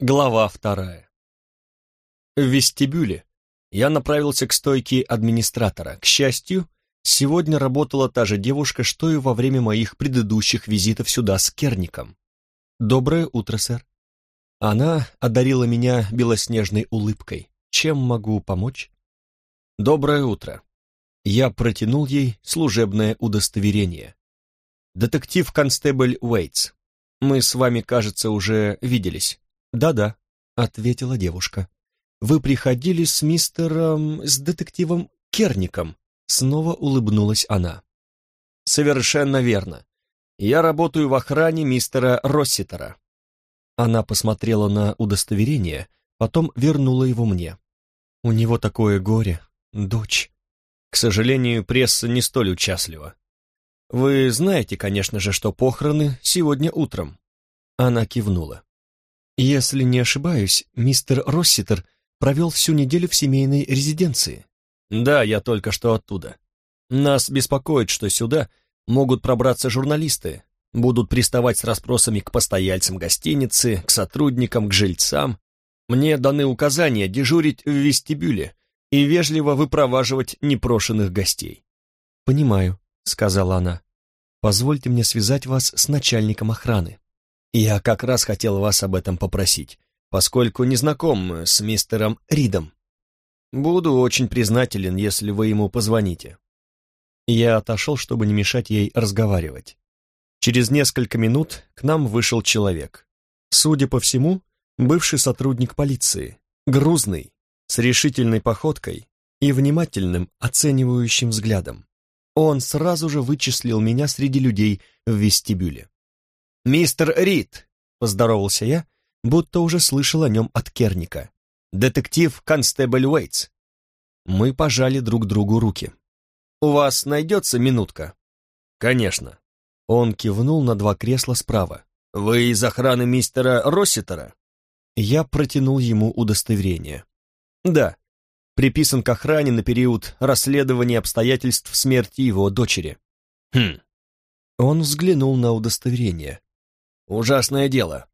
Глава вторая. В вестибюле я направился к стойке администратора. К счастью, сегодня работала та же девушка, что и во время моих предыдущих визитов сюда с Керником. «Доброе утро, сэр». Она одарила меня белоснежной улыбкой. «Чем могу помочь?» «Доброе утро». Я протянул ей служебное удостоверение. «Детектив-констебль Уэйтс. Мы с вами, кажется, уже виделись». «Да-да», — ответила девушка. «Вы приходили с мистером... с детективом Керником?» Снова улыбнулась она. «Совершенно верно. Я работаю в охране мистера Росситера». Она посмотрела на удостоверение, потом вернула его мне. «У него такое горе, дочь». К сожалению, пресса не столь участлива. Вы знаете, конечно же, что похороны сегодня утром. Она кивнула. Если не ошибаюсь, мистер Росситер провел всю неделю в семейной резиденции. Да, я только что оттуда. Нас беспокоит, что сюда могут пробраться журналисты, будут приставать с расспросами к постояльцам гостиницы, к сотрудникам, к жильцам. Мне даны указания дежурить в вестибюле и вежливо выпроваживать непрошенных гостей. «Понимаю», — сказала она. «Позвольте мне связать вас с начальником охраны». Я как раз хотел вас об этом попросить, поскольку не знаком с мистером Ридом. Буду очень признателен, если вы ему позвоните. Я отошел, чтобы не мешать ей разговаривать. Через несколько минут к нам вышел человек. Судя по всему, бывший сотрудник полиции, грузный, с решительной походкой и внимательным, оценивающим взглядом. Он сразу же вычислил меня среди людей в вестибюле. «Мистер Рид», — поздоровался я, будто уже слышал о нем от Керника. «Детектив Констебль Уэйтс». Мы пожали друг другу руки. «У вас найдется минутка?» «Конечно». Он кивнул на два кресла справа. «Вы из охраны мистера Росситера?» Я протянул ему удостоверение. «Да, приписан к охране на период расследования обстоятельств смерти его дочери». «Хм». Он взглянул на удостоверение. Ужасное дело.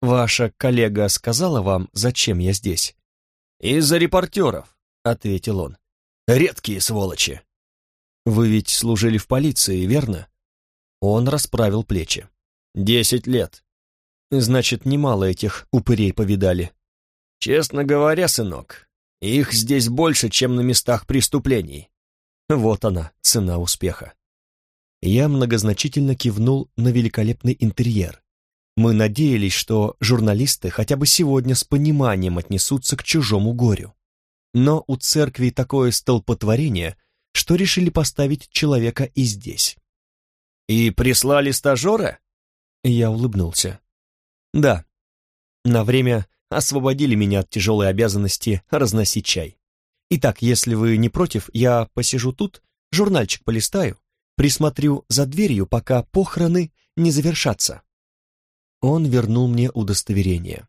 Ваша коллега сказала вам, зачем я здесь? Из-за репортеров, ответил он. Редкие сволочи. Вы ведь служили в полиции, верно? Он расправил плечи. Десять лет. Значит, немало этих упырей повидали. Честно говоря, сынок, их здесь больше, чем на местах преступлений. Вот она, цена успеха. Я многозначительно кивнул на великолепный интерьер. Мы надеялись, что журналисты хотя бы сегодня с пониманием отнесутся к чужому горю. Но у церкви такое столпотворение, что решили поставить человека и здесь. «И прислали стажера?» Я улыбнулся. «Да. На время освободили меня от тяжелой обязанности разносить чай. Итак, если вы не против, я посижу тут, журнальчик полистаю, Присмотрю за дверью, пока похороны не завершатся. Он вернул мне удостоверение.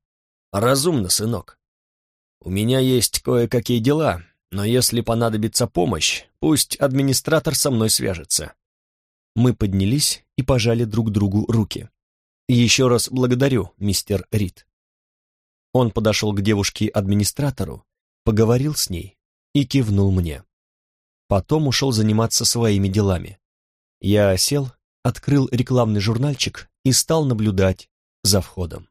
Разумно, сынок. У меня есть кое-какие дела, но если понадобится помощь, пусть администратор со мной свяжется. Мы поднялись и пожали друг другу руки. Еще раз благодарю, мистер Рид. Он подошел к девушке-администратору, поговорил с ней и кивнул мне. Потом ушел заниматься своими делами. Я сел, открыл рекламный журнальчик и стал наблюдать за входом.